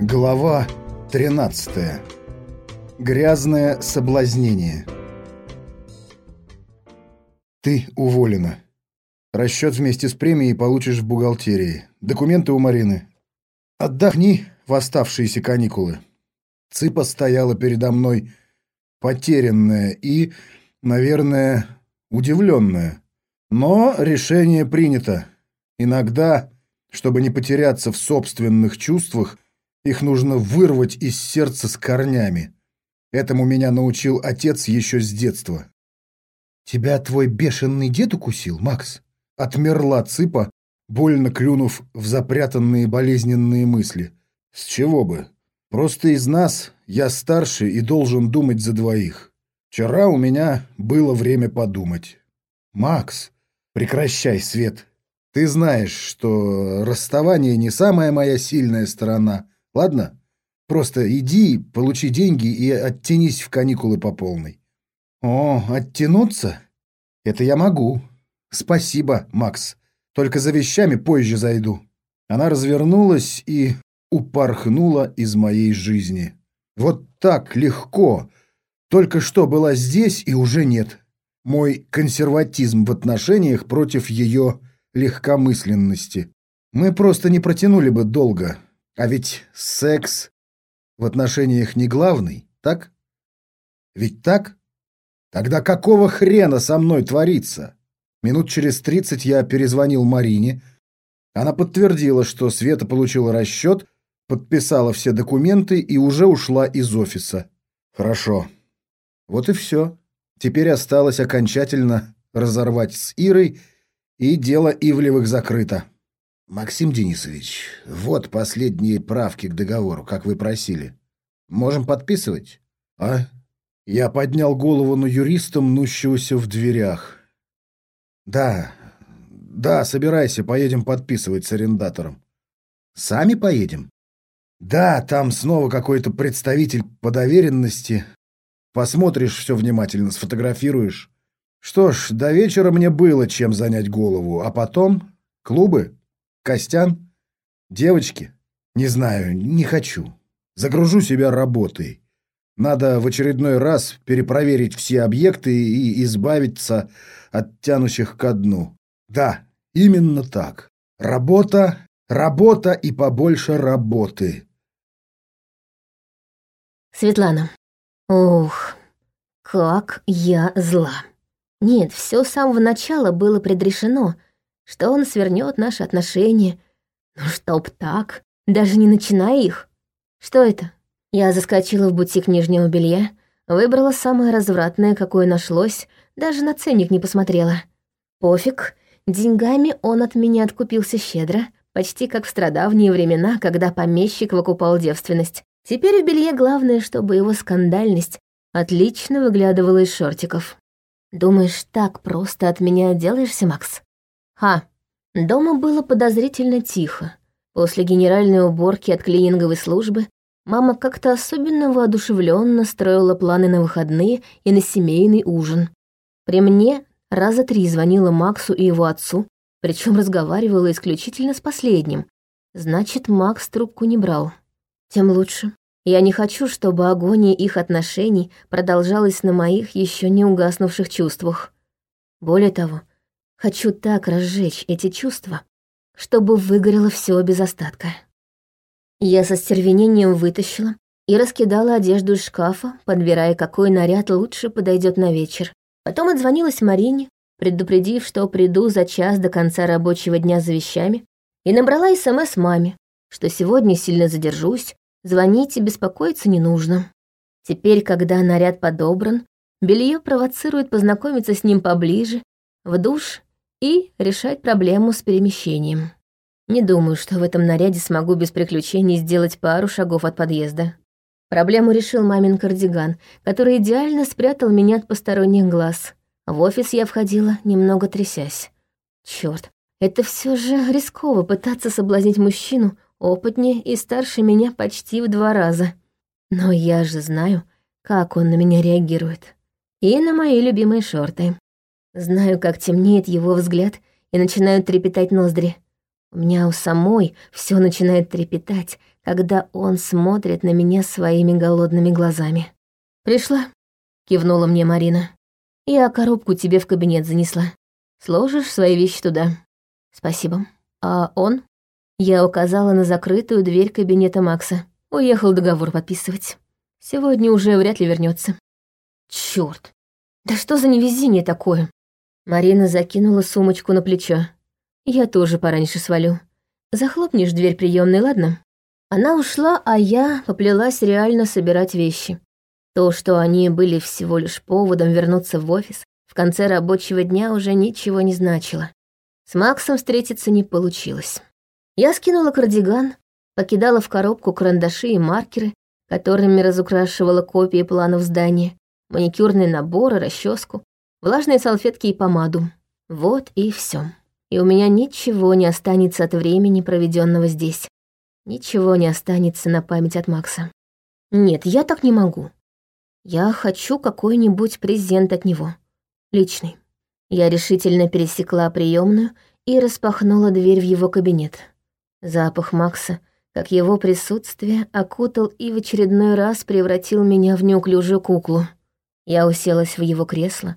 Глава 13. Грязное соблазнение. Ты уволена. Расчет вместе с премией получишь в бухгалтерии. Документы у Марины. Отдохни в оставшиеся каникулы. Цыпа стояла передо мной потерянная и, наверное, удивленная. Но решение принято. Иногда, чтобы не потеряться в собственных чувствах, их нужно вырвать из сердца с корнями. Этому меня научил отец еще с детства. «Тебя твой бешеный дед укусил, Макс?» Отмерла цыпа, больно клюнув в запрятанные болезненные мысли. «С чего бы? Просто из нас я старше и должен думать за двоих. Вчера у меня было время подумать. Макс, прекращай, Свет. Ты знаешь, что расставание не самая моя сильная сторона, ладно? Просто иди, получи деньги и оттянись в каникулы по полной. О, оттянуться? Это я могу. Спасибо, Макс. Только за вещами позже зайду. Она развернулась и упорхнула из моей жизни. Вот так легко. Только что была здесь и уже нет. Мой консерватизм в отношениях против ее легкомысленности. Мы просто не протянули бы долго. А ведь секс в отношениях не главный, так? Ведь так? Тогда какого хрена со мной творится? Минут через тридцать я перезвонил Марине. Она подтвердила, что Света получила расчет, подписала все документы и уже ушла из офиса. Хорошо. Вот и все. Теперь осталось окончательно разорвать с Ирой, и дело Ивлевых закрыто. Максим Денисович, вот последние правки к договору, как вы просили. Можем подписывать? А? Я поднял голову на юриста, мнущегося в дверях. Да, да, собирайся, поедем подписывать с арендатором. Сами поедем? Да, там снова какой-то представитель по доверенности. Посмотришь все внимательно, сфотографируешь. Что ж, до вечера мне было чем занять голову, а потом клубы, Костян, девочки. Не знаю, не хочу. Загружу себя работой. Надо в очередной раз перепроверить все объекты и избавиться от тянущих ко дну. Да, именно так. Работа, работа и побольше работы. Светлана. Ух, как я зла. Нет, все с самого начала было предрешено, что он свернет наши отношения. Ну чтоб так, даже не начиная их. Что это? Я заскочила в бутик нижнего белья, выбрала самое развратное, какое нашлось, даже на ценник не посмотрела. Пофиг, деньгами он от меня откупился щедро, почти как в страдавние времена, когда помещик выкупал девственность. Теперь в белье главное, чтобы его скандальность отлично выглядывала из шортиков. Думаешь, так просто от меня отделаешься, Макс? Ха. Дома было подозрительно тихо. После генеральной уборки от клининговой службы Мама как-то особенно воодушевленно строила планы на выходные и на семейный ужин. При мне раза три звонила Максу и его отцу, причем разговаривала исключительно с последним. Значит, Макс трубку не брал. Тем лучше. Я не хочу, чтобы агония их отношений продолжалась на моих еще не угаснувших чувствах. Более того, хочу так разжечь эти чувства, чтобы выгорело все без остатка. Я со стервенением вытащила и раскидала одежду из шкафа, подбирая, какой наряд лучше подойдет на вечер. Потом отзвонилась Марине, предупредив, что приду за час до конца рабочего дня за вещами, и набрала СМС маме, что сегодня сильно задержусь, звонить и беспокоиться не нужно. Теперь, когда наряд подобран, белье провоцирует познакомиться с ним поближе, в душ и решать проблему с перемещением. Не думаю, что в этом наряде смогу без приключений сделать пару шагов от подъезда. Проблему решил мамин кардиган, который идеально спрятал меня от посторонних глаз. В офис я входила, немного трясясь. Черт, это все же рисково пытаться соблазнить мужчину опытнее и старше меня почти в два раза. Но я же знаю, как он на меня реагирует. И на мои любимые шорты. Знаю, как темнеет его взгляд и начинают трепетать ноздри. У меня у самой все начинает трепетать, когда он смотрит на меня своими голодными глазами. «Пришла?» — кивнула мне Марина. «Я коробку тебе в кабинет занесла. Сложишь свои вещи туда». «Спасибо. А он?» Я указала на закрытую дверь кабинета Макса. Уехал договор подписывать. Сегодня уже вряд ли вернется. Черт! Да что за невезение такое? Марина закинула сумочку на плечо. Я тоже пораньше свалю. Захлопнешь дверь приемной, ладно? Она ушла, а я поплелась реально собирать вещи. То, что они были всего лишь поводом вернуться в офис, в конце рабочего дня уже ничего не значило. С Максом встретиться не получилось. Я скинула кардиган, покидала в коробку карандаши и маркеры, которыми разукрашивала копии планов здания, маникюрные наборы, расческу, влажные салфетки и помаду. Вот и все. И у меня ничего не останется от времени, проведенного здесь. Ничего не останется на память от Макса. Нет, я так не могу. Я хочу какой-нибудь презент от него. Личный. Я решительно пересекла приемную и распахнула дверь в его кабинет. Запах Макса, как его присутствие, окутал и в очередной раз превратил меня в неуклюжую куклу. Я уселась в его кресло,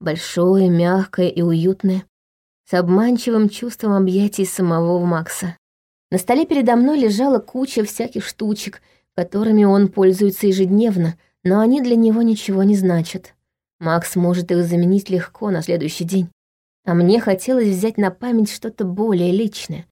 большое, мягкое и уютное, с обманчивым чувством объятий самого Макса. На столе передо мной лежала куча всяких штучек, которыми он пользуется ежедневно, но они для него ничего не значат. Макс может их заменить легко на следующий день. А мне хотелось взять на память что-то более личное.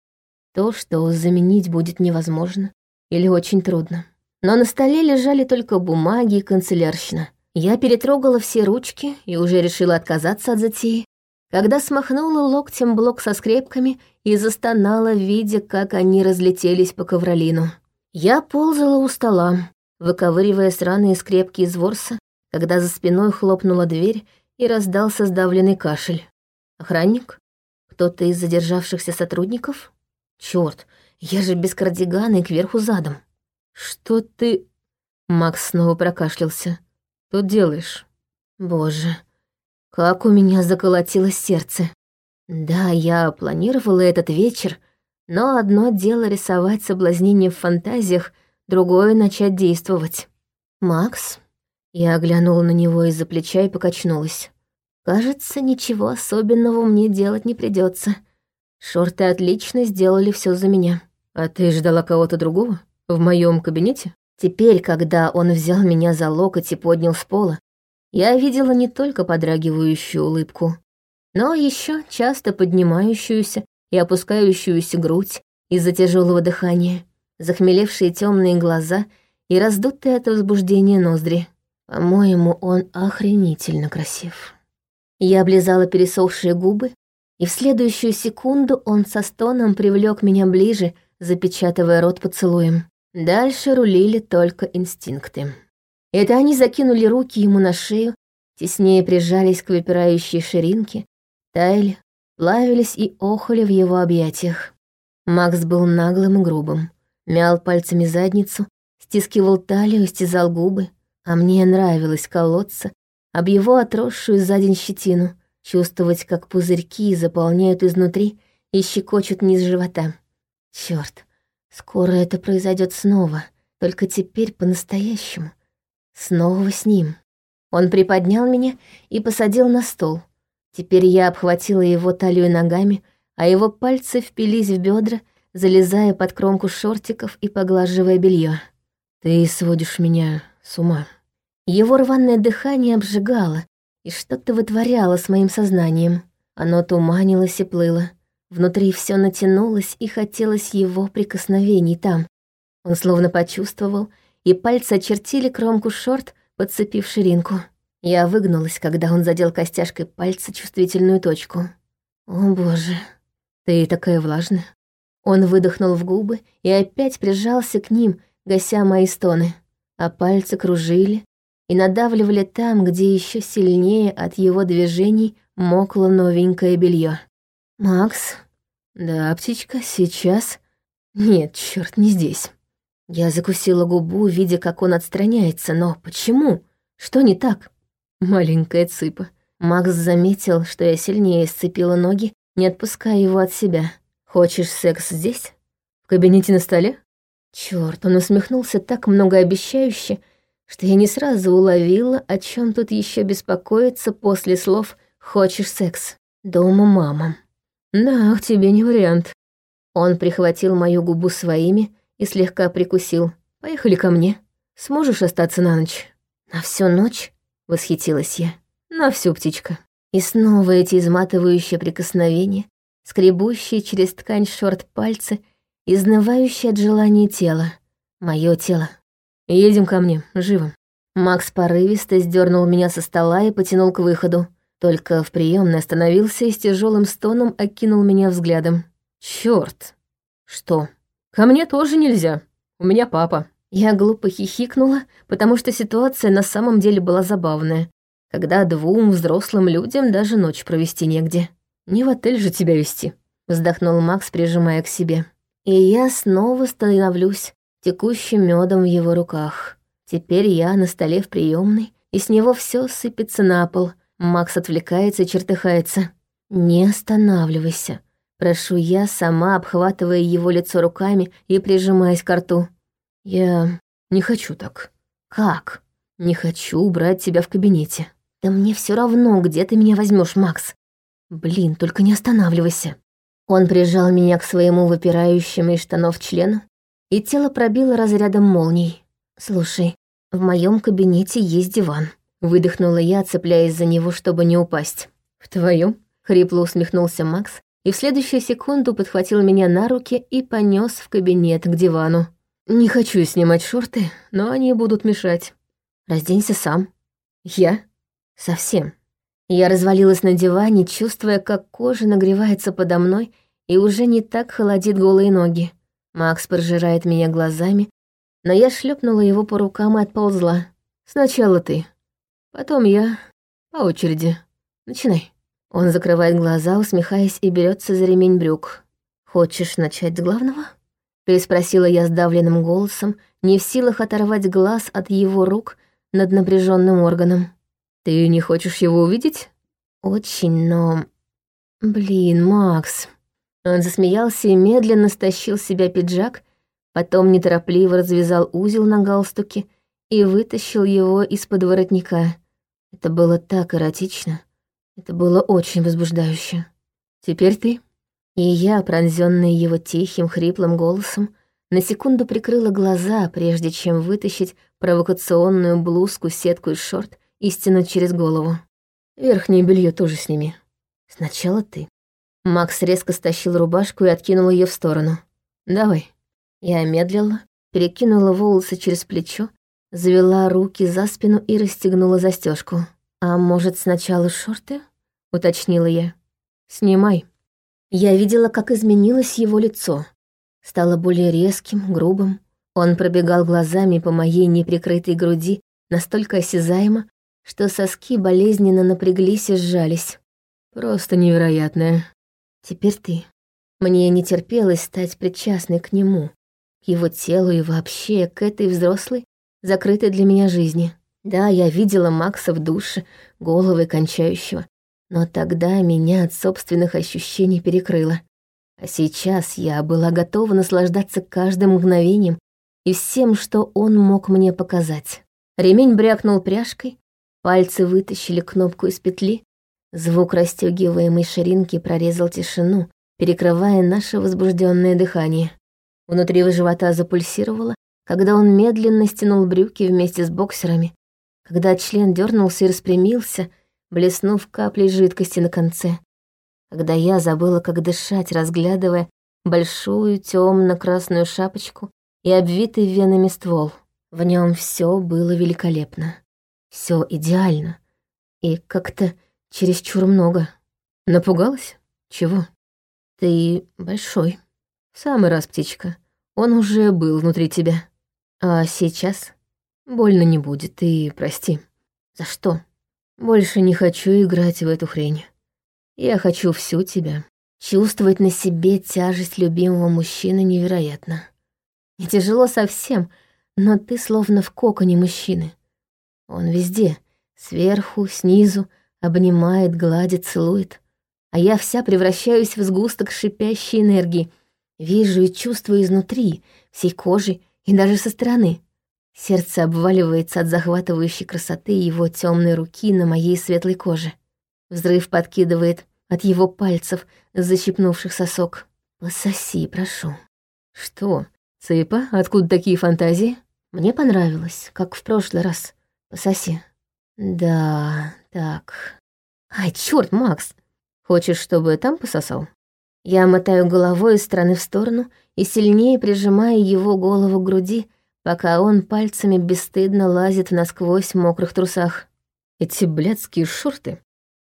То, что заменить будет невозможно или очень трудно. Но на столе лежали только бумаги и канцелярщина. Я перетрогала все ручки и уже решила отказаться от затеи, когда смахнула локтем блок со скрепками и застонала, видя, как они разлетелись по ковролину. Я ползала у стола, выковыривая сраные скрепки из ворса, когда за спиной хлопнула дверь и раздался сдавленный кашель. Охранник? Кто-то из задержавшихся сотрудников? Черт, я же без кардигана и кверху задом. Что ты... Макс снова прокашлялся. Тут делаешь? Боже, как у меня заколотилось сердце. Да, я планировала этот вечер, но одно дело рисовать соблазнение в фантазиях, другое — начать действовать. «Макс?» Я оглянула на него из-за плеча и покачнулась. «Кажется, ничего особенного мне делать не придется. Шорты отлично сделали все за меня. А ты ждала кого-то другого? В моем кабинете?» Теперь, когда он взял меня за локоть и поднял с пола, я видела не только подрагивающую улыбку, но еще часто поднимающуюся и опускающуюся грудь из-за тяжелого дыхания, захмелевшие темные глаза и раздутые от возбуждения ноздри. По-моему, он охренительно красив. Я облизала пересохшие губы, и в следующую секунду он со стоном привлек меня ближе, запечатывая рот поцелуем. Дальше рулили только инстинкты. Это они закинули руки ему на шею, теснее прижались к выпирающей ширинке, таяли, плавились и охали в его объятиях. Макс был наглым и грубым, мял пальцами задницу, стискивал талию, стязал губы, а мне нравилось колоться об его отросшую за день щетину, чувствовать, как пузырьки заполняют изнутри и щекочут низ живота. Черт, скоро это произойдет снова, только теперь по-настоящему. Снова с ним. Он приподнял меня и посадил на стол. Теперь я обхватила его талию ногами, а его пальцы впились в бедра, залезая под кромку шортиков и поглаживая белье. «Ты сводишь меня с ума». Его рваное дыхание обжигало и что-то вытворяло с моим сознанием. Оно туманилось и плыло. Внутри все натянулось и хотелось его прикосновений там. Он словно почувствовал и пальцы очертили кромку шорт, подцепив ширинку. Я выгнулась, когда он задел костяшкой пальца чувствительную точку. «О, боже, ты такая влажная». Он выдохнул в губы и опять прижался к ним, гася мои стоны. А пальцы кружили и надавливали там, где еще сильнее от его движений мокло новенькое белье. «Макс?» «Да, птичка, сейчас...» «Нет, черт, не здесь». Я закусила губу, видя, как он отстраняется, но почему? Что не так? Маленькая цыпа. Макс заметил, что я сильнее сцепила ноги, не отпуская его от себя. Хочешь секс здесь? В кабинете на столе? Черт, он усмехнулся так многообещающе, что я не сразу уловила, о чем тут еще беспокоиться после слов «хочешь секс». Дома мама. Да, тебе не вариант. Он прихватил мою губу своими и слегка прикусил. Поехали ко мне. Сможешь остаться на ночь? На всю ночь? Восхитилась я. На всю, птичка. И снова эти изматывающие прикосновения, скребущие через ткань шорт пальцы, изнывающие от желания тело. Мое тело. Едем ко мне, живо. Макс порывисто сдернул меня со стола и потянул к выходу. Только в приемной остановился и с тяжелым стоном окинул меня взглядом. Черт! Что? Ко мне тоже нельзя. У меня папа. Я глупо хихикнула, потому что ситуация на самом деле была забавная, когда двум взрослым людям даже ночь провести негде. Не в отель же тебя вести, вздохнул Макс, прижимая к себе. И я снова становлюсь текущим медом в его руках. Теперь я на столе в приемной, и с него все сыпется на пол. Макс отвлекается и чертыхается. «Не останавливайся», — прошу я, сама обхватывая его лицо руками и прижимаясь к рту. «Я не хочу так». «Как?» «Не хочу брать тебя в кабинете». «Да мне все равно, где ты меня возьмешь, Макс. Блин, только не останавливайся». Он прижал меня к своему выпирающему из штанов члену, и тело пробило разрядом молний. «Слушай, в моем кабинете есть диван», — выдохнула я, цепляясь за него, чтобы не упасть. «В твоем? хрипло усмехнулся Макс, и в следующую секунду подхватил меня на руки и понес в кабинет к дивану. «Не хочу снимать шорты, но они будут мешать. Разденься сам». «Я?» «Совсем». Я развалилась на диване, чувствуя, как кожа нагревается подо мной и уже не так холодит голые ноги. Макс прожирает меня глазами, но я шлепнула его по рукам и отползла. «Сначала ты, потом я, по очереди. Начинай». Он закрывает глаза, усмехаясь, и берется за ремень брюк. «Хочешь начать с главного?» Переспросила я сдавленным голосом, не в силах оторвать глаз от его рук над напряженным органом. «Ты не хочешь его увидеть?» «Очень, но...» «Блин, Макс...» Он засмеялся и медленно стащил с себя пиджак, потом неторопливо развязал узел на галстуке и вытащил его из-под воротника. Это было так эротично. Это было очень возбуждающе. «Теперь ты?» И я, пронзённая его тихим, хриплым голосом, на секунду прикрыла глаза, прежде чем вытащить провокационную блузку, сетку из шорт и стянуть через голову. Верхнее белье тоже сними. Сначала ты. Макс резко стащил рубашку и откинул ее в сторону. «Давай». Я медлила, перекинула волосы через плечо, завела руки за спину и расстегнула застежку. «А может, сначала шорты?» — уточнила я. «Снимай». Я видела, как изменилось его лицо. Стало более резким, грубым. Он пробегал глазами по моей неприкрытой груди настолько осязаемо, что соски болезненно напряглись и сжались. Просто невероятное. Теперь ты. Мне не терпелось стать причастной к нему, к его телу и вообще к этой взрослой, закрытой для меня жизни. Да, я видела Макса в душе, головы кончающего, но тогда меня от собственных ощущений перекрыло. А сейчас я была готова наслаждаться каждым мгновением и всем, что он мог мне показать. Ремень брякнул пряжкой, пальцы вытащили кнопку из петли, Звук расстегиваемой ширинки прорезал тишину, перекрывая наше возбужденное дыхание. Внутри живота запульсировало, когда он медленно стянул брюки вместе с боксерами, когда член дернулся и распрямился, блеснув каплей жидкости на конце. Когда я забыла, как дышать, разглядывая большую темно-красную шапочку и обвитый венами ствол. В нем все было великолепно. Все идеально. И как-то Чересчур много. Напугалась? Чего? Ты большой. самый раз, птичка. Он уже был внутри тебя. А сейчас больно не будет, и прости. За что? Больше не хочу играть в эту хрень. Я хочу всю тебя. Чувствовать на себе тяжесть любимого мужчины невероятно. Не тяжело совсем, но ты словно в коконе мужчины. Он везде, сверху, снизу, Обнимает, гладит, целует. а я вся превращаюсь в сгусток шипящей энергии. Вижу и чувствую изнутри, всей кожей и даже со стороны. Сердце обваливается от захватывающей красоты его темной руки на моей светлой коже. Взрыв подкидывает от его пальцев, защипнувших сосок. «Пососи, прошу». «Что, цыпа, откуда такие фантазии?» «Мне понравилось, как в прошлый раз. Пососи». «Да, так...» «Ай, черт, Макс! Хочешь, чтобы там пососал?» Я мотаю головой из стороны в сторону и сильнее прижимаю его голову к груди, пока он пальцами бесстыдно лазит в насквозь мокрых трусах. Эти блядские шорты.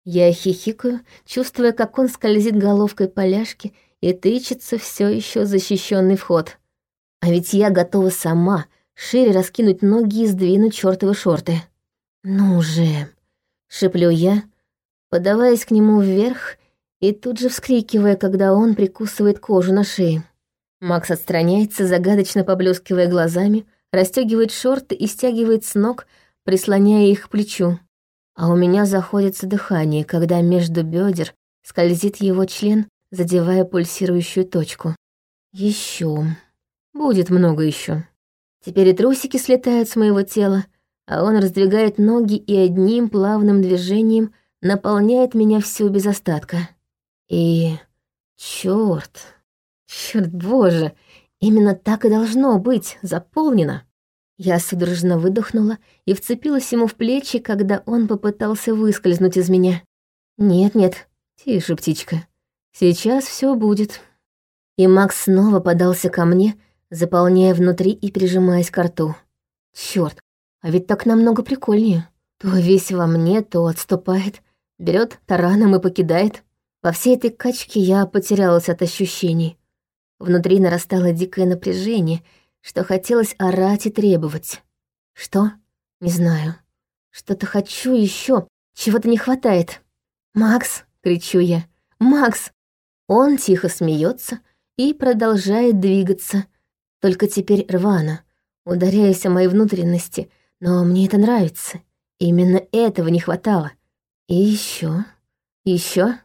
Я хихикаю, чувствуя, как он скользит головкой поляшки и тычется все еще защищенный вход. А ведь я готова сама шире раскинуть ноги и сдвинуть чертовы шорты. «Ну же!» — шеплю я, подаваясь к нему вверх и тут же вскрикивая, когда он прикусывает кожу на шее. Макс отстраняется, загадочно поблескивая глазами, расстегивает шорты и стягивает с ног, прислоняя их к плечу. А у меня заходится дыхание, когда между бедер скользит его член, задевая пульсирующую точку. Еще. Будет много еще. Теперь и трусики слетают с моего тела, а он раздвигает ноги и одним плавным движением наполняет меня всю без остатка. И... Чёрт! Черт боже, именно так и должно быть, заполнено. Я судорожно выдохнула и вцепилась ему в плечи, когда он попытался выскользнуть из меня. Нет-нет, тише, птичка. Сейчас все будет. И Макс снова подался ко мне, заполняя внутри и прижимаясь к рту. Черт, а ведь так намного прикольнее. То весь во мне, то отступает, берет тараном и покидает. Во всей этой качке я потерялась от ощущений. Внутри нарастало дикое напряжение, что хотелось орать и требовать. Что? Не знаю. Что-то хочу еще, чего-то не хватает. «Макс!» — кричу я. «Макс!» Он тихо смеется и продолжает двигаться, только теперь рвано, ударяясь о мои внутренности, но мне это нравится. Именно этого не хватало. И еще, еще.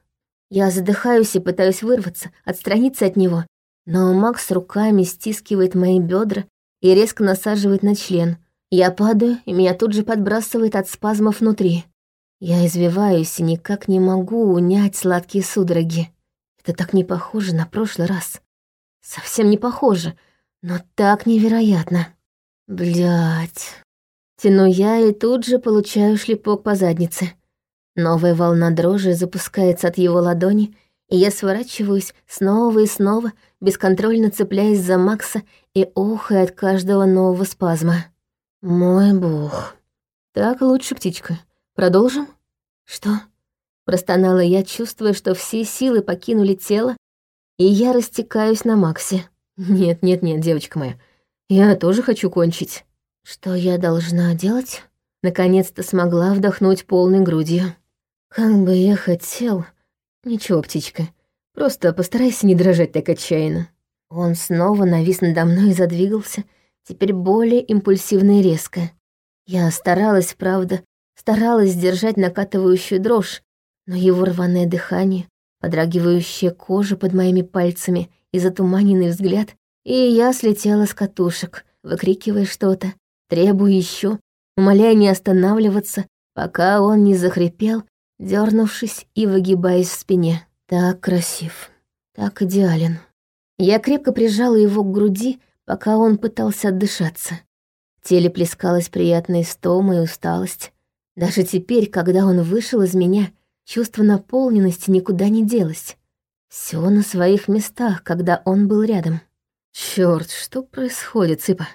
Я задыхаюсь и пытаюсь вырваться, отстраниться от него, но Макс руками стискивает мои бедра и резко насаживает на член. Я падаю, и меня тут же подбрасывает от спазмов внутри. Я извиваюсь и никак не могу унять сладкие судороги. Это так не похоже на прошлый раз. Совсем не похоже, но так невероятно. Блять. Тяну я и тут же получаю шлепок по заднице. Новая волна дрожи запускается от его ладони, и я сворачиваюсь снова и снова, бесконтрольно цепляясь за Макса и охая от каждого нового спазма. Мой бог. Так лучше, птичка. Продолжим? Что? Простонала я, чувствуя, что все силы покинули тело, и я растекаюсь на Максе. Нет, нет, нет, девочка моя. Я тоже хочу кончить. Что я должна делать? Наконец-то смогла вдохнуть полной грудью. Как бы я хотел... Ничего, птичка, просто постарайся не дрожать так отчаянно. Он снова навис надо мной и задвигался, теперь более импульсивно и резко. Я старалась, правда, старалась сдержать накатывающую дрожь, но его рваное дыхание, подрагивающая кожа под моими пальцами и затуманенный взгляд, и я слетела с катушек, выкрикивая что-то, требуя еще, умоляя не останавливаться, пока он не захрипел дернувшись и выгибаясь в спине. Так красив, так идеален. Я крепко прижала его к груди, пока он пытался отдышаться. В теле плескалась приятная стома и усталость. Даже теперь, когда он вышел из меня, чувство наполненности никуда не делось. Все на своих местах, когда он был рядом. Черт, что происходит, Цыпа?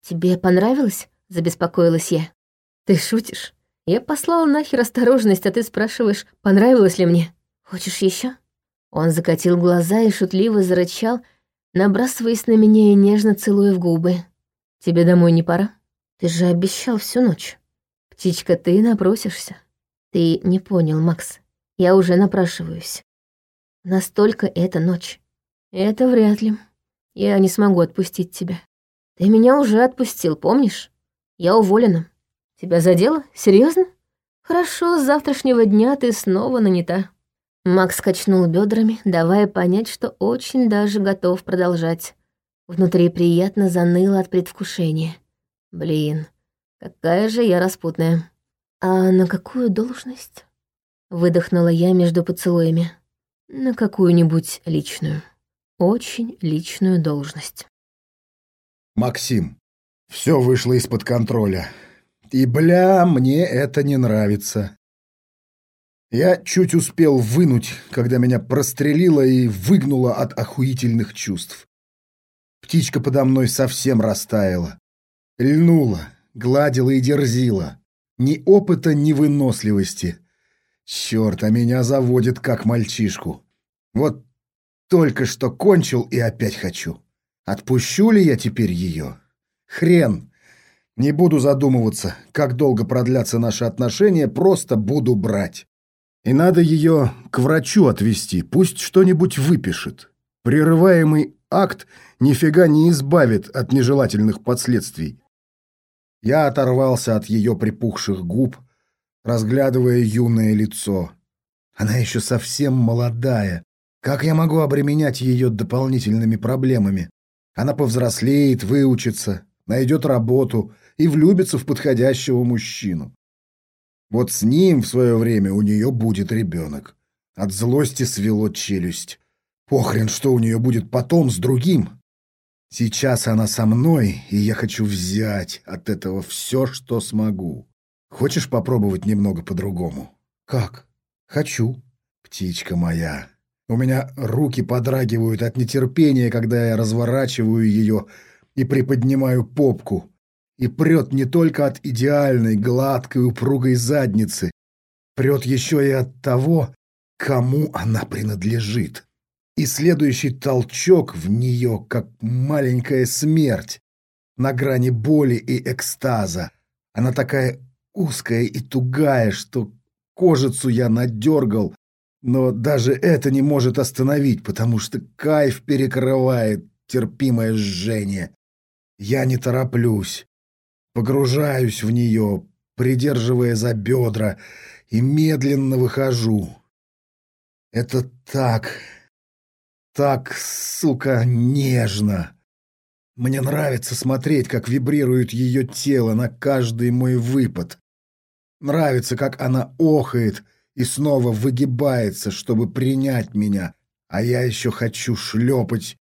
Тебе понравилось? Забеспокоилась я. Ты шутишь? Я послала нахер осторожность, а ты спрашиваешь, понравилось ли мне. Хочешь еще? Он закатил глаза и шутливо зарычал, набрасываясь на меня и нежно целуя в губы. Тебе домой не пора? Ты же обещал всю ночь. Птичка, ты напросишься. Ты не понял, Макс. Я уже напрашиваюсь. Настолько это ночь. Это вряд ли. Я не смогу отпустить тебя. Ты меня уже отпустил, помнишь? Я уволена. Тебя задело? Серьезно? Хорошо, с завтрашнего дня ты снова нанята. Макс качнул бедрами, давая понять, что очень даже готов продолжать. Внутри приятно заныло от предвкушения. Блин, какая же я распутная. А на какую должность? Выдохнула я между поцелуями. На какую-нибудь личную. Очень личную должность. Максим, все вышло из-под контроля. И, бля, мне это не нравится. Я чуть успел вынуть, когда меня прострелило и выгнуло от охуительных чувств. Птичка подо мной совсем растаяла. Льнула, гладила и дерзила. Ни опыта, ни выносливости. Черт, а меня заводит как мальчишку. Вот только что кончил и опять хочу. Отпущу ли я теперь ее? Хрен. Не буду задумываться, как долго продлятся наши отношения, просто буду брать. И надо ее к врачу отвезти, пусть что-нибудь выпишет. Прерываемый акт нифига не избавит от нежелательных последствий. Я оторвался от ее припухших губ, разглядывая юное лицо. Она еще совсем молодая. Как я могу обременять ее дополнительными проблемами? Она повзрослеет, выучится, найдет работу и влюбится в подходящего мужчину. Вот с ним в свое время у нее будет ребенок. От злости свело челюсть. Похрен, что у нее будет потом с другим. Сейчас она со мной, и я хочу взять от этого все, что смогу. Хочешь попробовать немного по-другому? Как? Хочу. Птичка моя. У меня руки подрагивают от нетерпения, когда я разворачиваю ее и приподнимаю попку и прет не только от идеальной, гладкой, упругой задницы, прет еще и от того, кому она принадлежит. И следующий толчок в нее, как маленькая смерть, на грани боли и экстаза. Она такая узкая и тугая, что кожицу я надергал, но даже это не может остановить, потому что кайф перекрывает терпимое жжение. Я не тороплюсь, Погружаюсь в нее, придерживая за бедра, и медленно выхожу. Это так, так, сука, нежно. Мне нравится смотреть, как вибрирует ее тело на каждый мой выпад. Нравится, как она охает и снова выгибается, чтобы принять меня, а я еще хочу шлепать,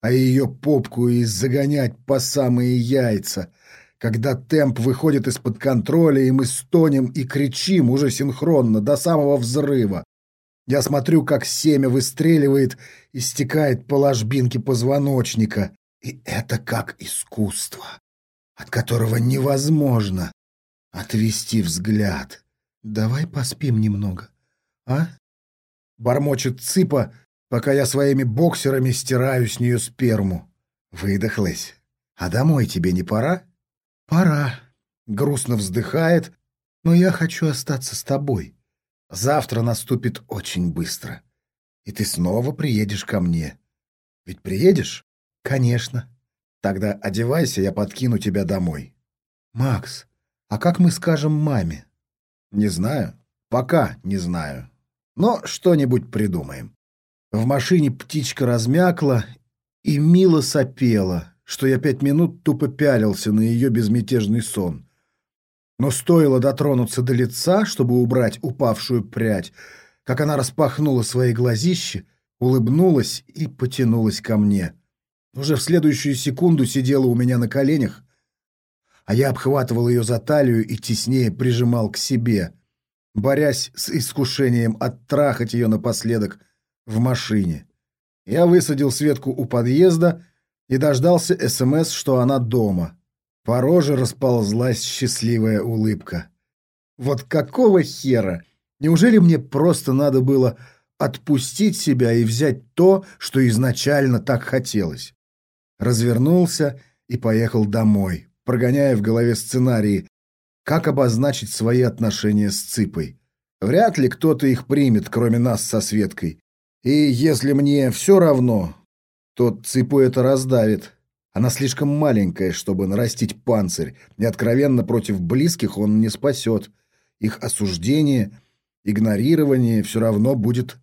а ее попку и загонять по самые яйца — когда темп выходит из-под контроля, и мы стонем и кричим уже синхронно, до самого взрыва. Я смотрю, как семя выстреливает и стекает по ложбинке позвоночника. И это как искусство, от которого невозможно отвести взгляд. Давай поспим немного, а? Бормочет цыпа, пока я своими боксерами стираю с нее сперму. Выдохлась. А домой тебе не пора? «Пора», — грустно вздыхает, «но я хочу остаться с тобой. Завтра наступит очень быстро, и ты снова приедешь ко мне. Ведь приедешь? Конечно. Тогда одевайся, я подкину тебя домой». «Макс, а как мы скажем маме?» «Не знаю. Пока не знаю. Но что-нибудь придумаем». В машине птичка размякла и мило сопела, что я пять минут тупо пялился на ее безмятежный сон. Но стоило дотронуться до лица, чтобы убрать упавшую прядь, как она распахнула свои глазища, улыбнулась и потянулась ко мне. Уже в следующую секунду сидела у меня на коленях, а я обхватывал ее за талию и теснее прижимал к себе, борясь с искушением оттрахать ее напоследок в машине. Я высадил Светку у подъезда и дождался СМС, что она дома. По роже расползлась счастливая улыбка. Вот какого хера? Неужели мне просто надо было отпустить себя и взять то, что изначально так хотелось? Развернулся и поехал домой, прогоняя в голове сценарии, как обозначить свои отношения с Цыпой. Вряд ли кто-то их примет, кроме нас со Светкой. И если мне все равно, тот цыпу это раздавит. Она слишком маленькая, чтобы нарастить панцирь, и откровенно против близких он не спасет. Их осуждение, игнорирование все равно будет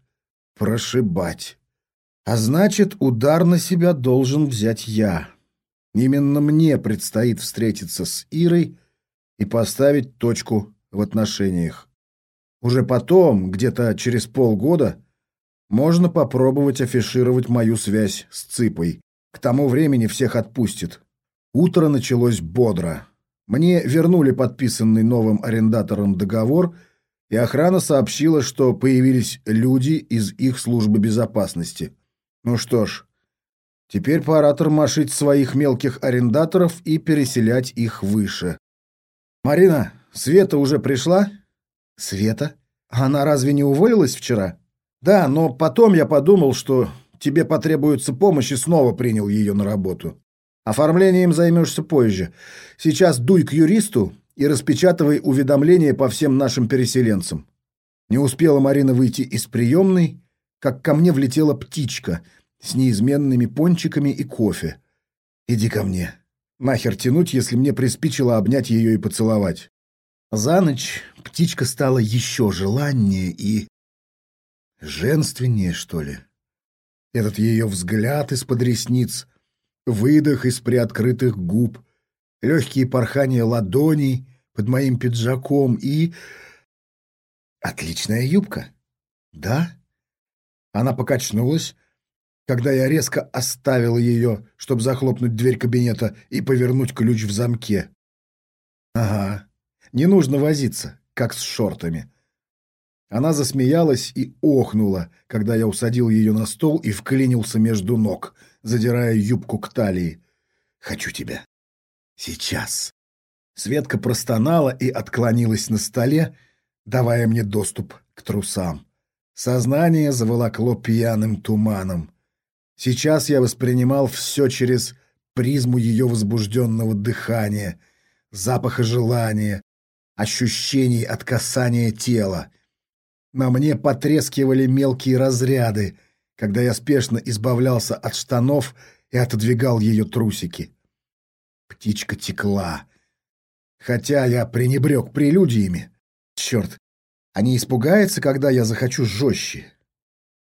прошибать. А значит, удар на себя должен взять я. Именно мне предстоит встретиться с Ирой и поставить точку в отношениях. Уже потом, где-то через полгода, можно попробовать афишировать мою связь с Цыпой. К тому времени всех отпустит. Утро началось бодро. Мне вернули подписанный новым арендатором договор, и охрана сообщила, что появились люди из их службы безопасности. Ну что ж, теперь пора тормошить своих мелких арендаторов и переселять их выше. «Марина, Света уже пришла?» «Света? Она разве не уволилась вчера?» «Да, но потом я подумал, что тебе потребуется помощь и снова принял ее на работу. Оформлением займешься позже. Сейчас дуй к юристу и распечатывай уведомления по всем нашим переселенцам». Не успела Марина выйти из приемной, как ко мне влетела птичка с неизменными пончиками и кофе. «Иди ко мне. Нахер тянуть, если мне приспичило обнять ее и поцеловать». За ночь птичка стала еще желаннее и... женственнее, что ли. Этот ее взгляд из-под ресниц, выдох из приоткрытых губ, легкие порхания ладоней под моим пиджаком и... Отличная юбка. Да? Она покачнулась, когда я резко оставил ее, чтобы захлопнуть дверь кабинета и повернуть ключ в замке. Ага, не нужно возиться, как с шортами. Она засмеялась и охнула, когда я усадил ее на стол и вклинился между ног, задирая юбку к талии. «Хочу тебя. Сейчас». Светка простонала и отклонилась на столе, давая мне доступ к трусам. Сознание заволокло пьяным туманом. Сейчас я воспринимал все через призму ее возбужденного дыхания, запаха желания, ощущений от касания тела. На мне потрескивали мелкие разряды, когда я спешно избавлялся от штанов и отодвигал ее трусики. Птичка текла. Хотя я пренебрег прелюдиями. Черт, они испугаются, когда я захочу жестче.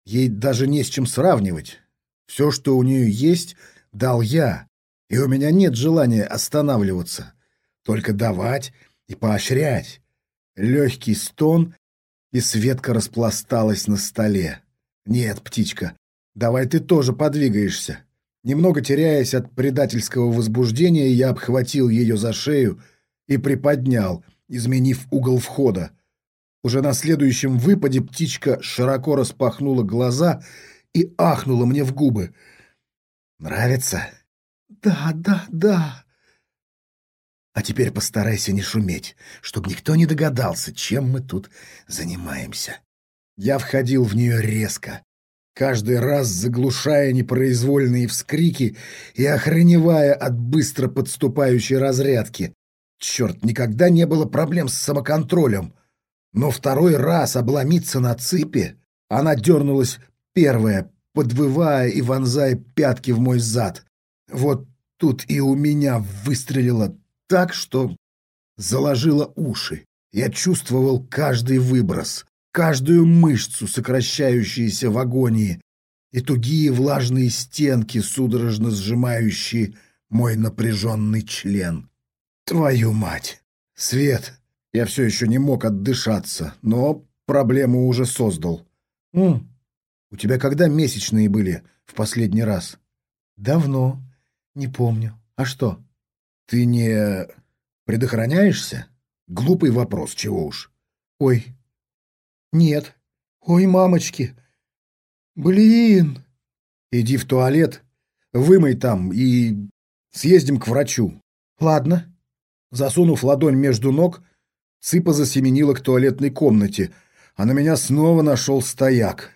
Ей даже не с чем сравнивать. Все, что у нее есть, дал я, и у меня нет желания останавливаться. Только давать и поощрять. Легкий стон, и Светка распласталась на столе. Нет, птичка, давай ты тоже подвигаешься. Немного теряясь от предательского возбуждения, я обхватил ее за шею и приподнял, изменив угол входа. Уже на следующем выпаде птичка широко распахнула глаза и ахнула мне в губы. «Нравится?» «Да, да, да», а теперь постарайся не шуметь, чтобы никто не догадался, чем мы тут занимаемся. Я входил в нее резко, каждый раз заглушая непроизвольные вскрики и охреневая от быстро подступающей разрядки. Черт, никогда не было проблем с самоконтролем. Но второй раз обломиться на цыпе, она дернулась первая, подвывая и вонзая пятки в мой зад. Вот тут и у меня выстрелило так, что заложило уши. Я чувствовал каждый выброс, каждую мышцу, сокращающуюся в агонии, и тугие влажные стенки, судорожно сжимающие мой напряженный член. Твою мать! Свет! Я все еще не мог отдышаться, но проблему уже создал. «М, у тебя когда месячные были в последний раз?» «Давно. Не помню. А что?» Ты не предохраняешься? Глупый вопрос, чего уж. Ой. Нет. Ой, мамочки. Блин. Иди в туалет, вымой там и съездим к врачу. Ладно. Засунув ладонь между ног, Цыпа засеменила к туалетной комнате, а на меня снова нашел стояк.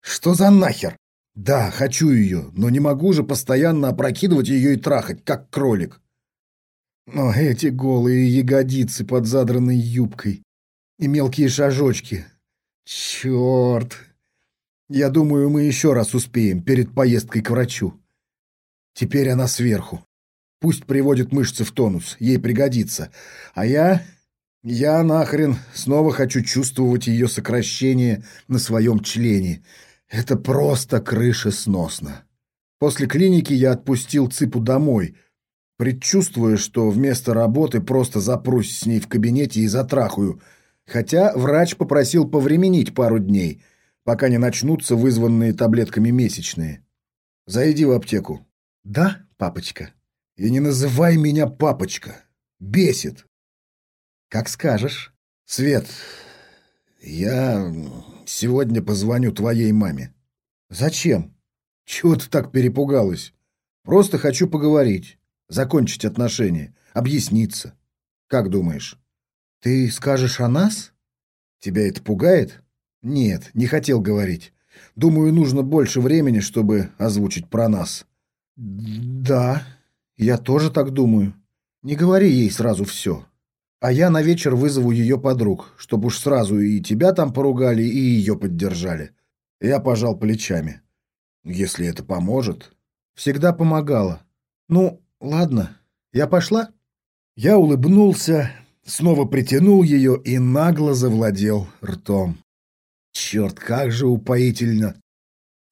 Что за нахер? Да, хочу ее, но не могу же постоянно опрокидывать ее и трахать, как кролик. Но эти голые ягодицы под задранной юбкой и мелкие шажочки. Черт! Я думаю, мы еще раз успеем перед поездкой к врачу. Теперь она сверху. Пусть приводит мышцы в тонус, ей пригодится. А я... Я нахрен снова хочу чувствовать ее сокращение на своем члене. Это просто крышесносно. После клиники я отпустил Цыпу домой, предчувствуя, что вместо работы просто запрусь с ней в кабинете и затрахаю, хотя врач попросил повременить пару дней, пока не начнутся вызванные таблетками месячные. Зайди в аптеку. Да, папочка? И не называй меня папочка. Бесит. Как скажешь. Свет, я сегодня позвоню твоей маме. Зачем? Чего ты так перепугалась? Просто хочу поговорить, закончить отношения, объясниться. Как думаешь? Ты скажешь о нас? Тебя это пугает? Нет, не хотел говорить. Думаю, нужно больше времени, чтобы озвучить про нас. Да, я тоже так думаю. Не говори ей сразу все. А я на вечер вызову ее подруг, чтобы уж сразу и тебя там поругали, и ее поддержали. Я пожал плечами. Если это поможет. Всегда помогало. Ну, ладно, я пошла? Я улыбнулся, снова притянул ее и нагло завладел ртом. Черт, как же упоительно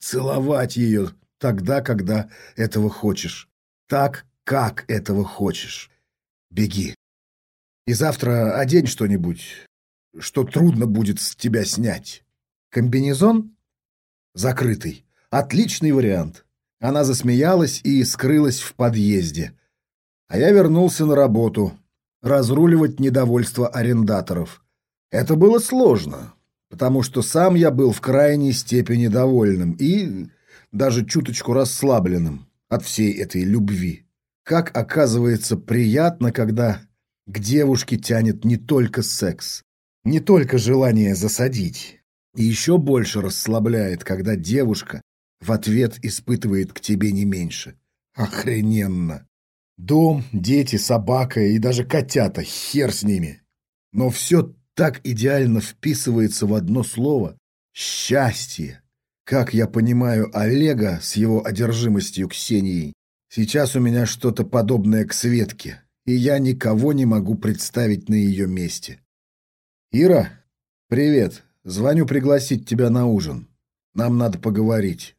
целовать ее тогда, когда этого хочешь. Так, как этого хочешь. Беги. И завтра одень что-нибудь, что трудно будет с тебя снять. Комбинезон? Закрытый. Отличный вариант. Она засмеялась и скрылась в подъезде. А я вернулся на работу. Разруливать недовольство арендаторов. Это было сложно, потому что сам я был в крайней степени довольным и даже чуточку расслабленным от всей этой любви. Как оказывается приятно, когда к девушке тянет не только секс, не только желание засадить. И еще больше расслабляет, когда девушка в ответ испытывает к тебе не меньше. Охрененно. Дом, дети, собака и даже котята, хер с ними. Но все так идеально вписывается в одно слово — счастье. Как я понимаю Олега с его одержимостью Ксенией, сейчас у меня что-то подобное к Светке и я никого не могу представить на ее месте. «Ира, привет. Звоню пригласить тебя на ужин. Нам надо поговорить».